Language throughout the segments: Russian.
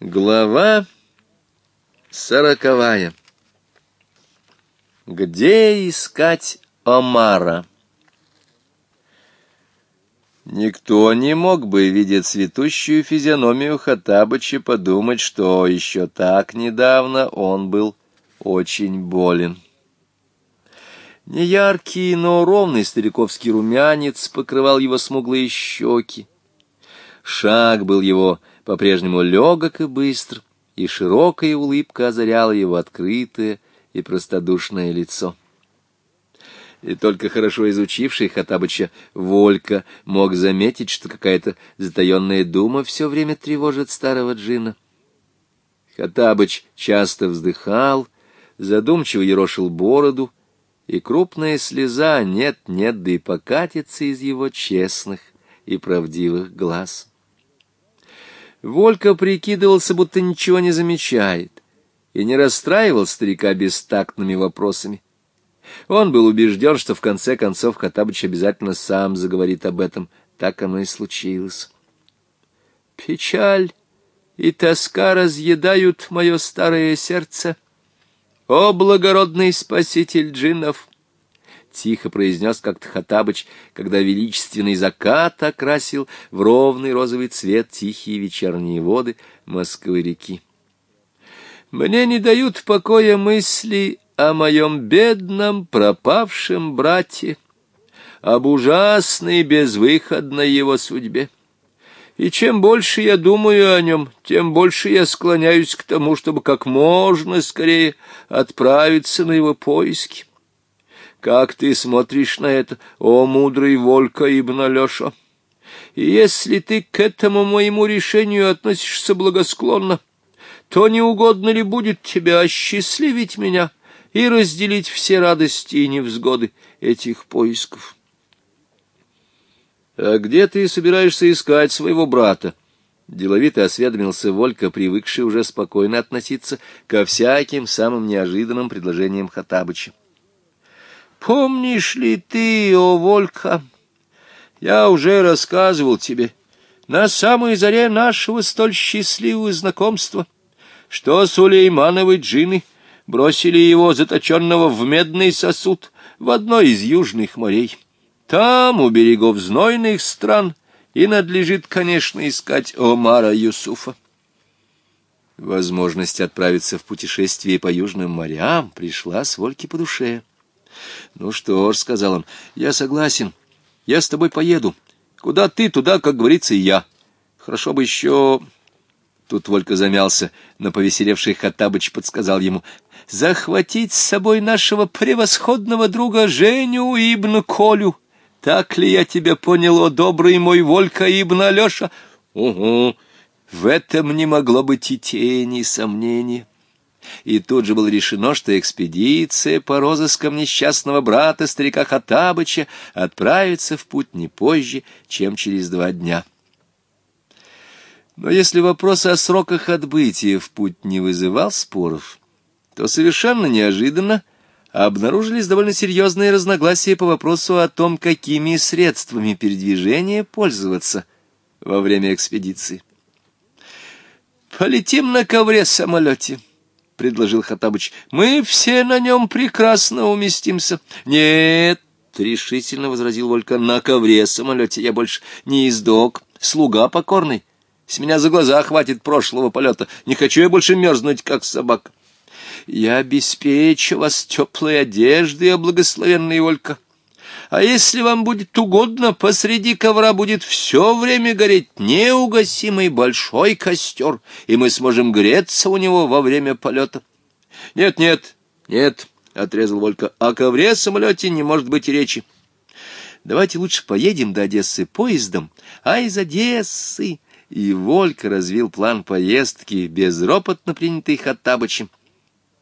Глава сороковая. Где искать Омара? Никто не мог бы, видя цветущую физиономию Хатабыча, подумать, что еще так недавно он был очень болен. Неяркий, но ровный стариковский румянец покрывал его смуглые щеки. Шаг был его по-прежнему легок и быстр, и широкая улыбка озаряла его открытое и простодушное лицо. И только хорошо изучивший Хатабыча Волька мог заметить, что какая-то затаенная дума все время тревожит старого джина. Хатабыч часто вздыхал, задумчиво ерошил бороду, и крупная слеза нет-нет, да и покатится из его честных и правдивых глаз. Волька прикидывался, будто ничего не замечает, и не расстраивал старика бестактными вопросами. Он был убежден, что в конце концов Хаттабыч обязательно сам заговорит об этом. Так оно и случилось. Печаль и тоска разъедают мое старое сердце. О, благородный спаситель джиннов! тихо произнес как-то Хатабыч, когда величественный закат окрасил в ровный розовый цвет тихие вечерние воды Москвы реки. Мне не дают покоя мысли о моем бедном пропавшем брате, об ужасной безвыходной его судьбе. И чем больше я думаю о нем, тем больше я склоняюсь к тому, чтобы как можно скорее отправиться на его поиски. Как ты смотришь на это, о мудрый Волька Ибн Алеша? Если ты к этому моему решению относишься благосклонно, то не угодно ли будет тебе осчастливить меня и разделить все радости и невзгоды этих поисков? — А где ты собираешься искать своего брата? — деловито осведомился Волька, привыкший уже спокойно относиться ко всяким самым неожиданным предложениям Хатабыча. Помнишь ли ты, о Волька? Я уже рассказывал тебе на самой заре нашего столь счастливого знакомства, что Сулеймановы джины бросили его заточенного в медный сосуд в одной из южных морей. Там, у берегов знойных стран, и надлежит, конечно, искать Омара Юсуфа. Возможность отправиться в путешествие по южным морям пришла с Вольки по душе. «Ну что ж», — сказал он, — «я согласен. Я с тобой поеду. Куда ты, туда, как говорится, и я. Хорошо бы еще...» Тут Волька замялся, но повеселевший Хаттабыч подсказал ему. «Захватить с собой нашего превосходного друга Женю Ибн Колю. Так ли я тебя понял, о добрый мой Волька Ибн Алеша?» «Угу». В этом не могло быть и тени сомнения и тут же было решено, что экспедиция по розыскам несчастного брата старика Хатабыча отправится в путь не позже, чем через два дня. Но если вопрос о сроках отбытия в путь не вызывал споров, то совершенно неожиданно обнаружились довольно серьезные разногласия по вопросу о том, какими средствами передвижения пользоваться во время экспедиции. «Полетим на ковре-самолете», — предложил Хаттабыч. — Мы все на нем прекрасно уместимся. — Нет, — решительно возразил Волька, — на ковре самолете я больше не издок, слуга покорный. С меня за глаза хватит прошлого полета. Не хочу я больше мерзнуть, как собака. — Я обеспечу вас теплой одеждой, а благословенный Волька, а если вам будет угодно, посреди ковра будет все время гореть неугасимый большой костер, и мы сможем греться у него во время полета. — Нет, нет, нет, — отрезал Волька, — о ковре-самолете не может быть и речи. Давайте лучше поедем до Одессы поездом, а из Одессы... И Волька развил план поездки, безропотно принятый Хаттабычем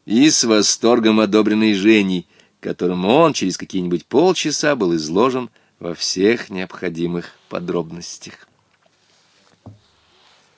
и с восторгом одобренный Женей — которому он через какие-нибудь полчаса был изложен во всех необходимых подробностях.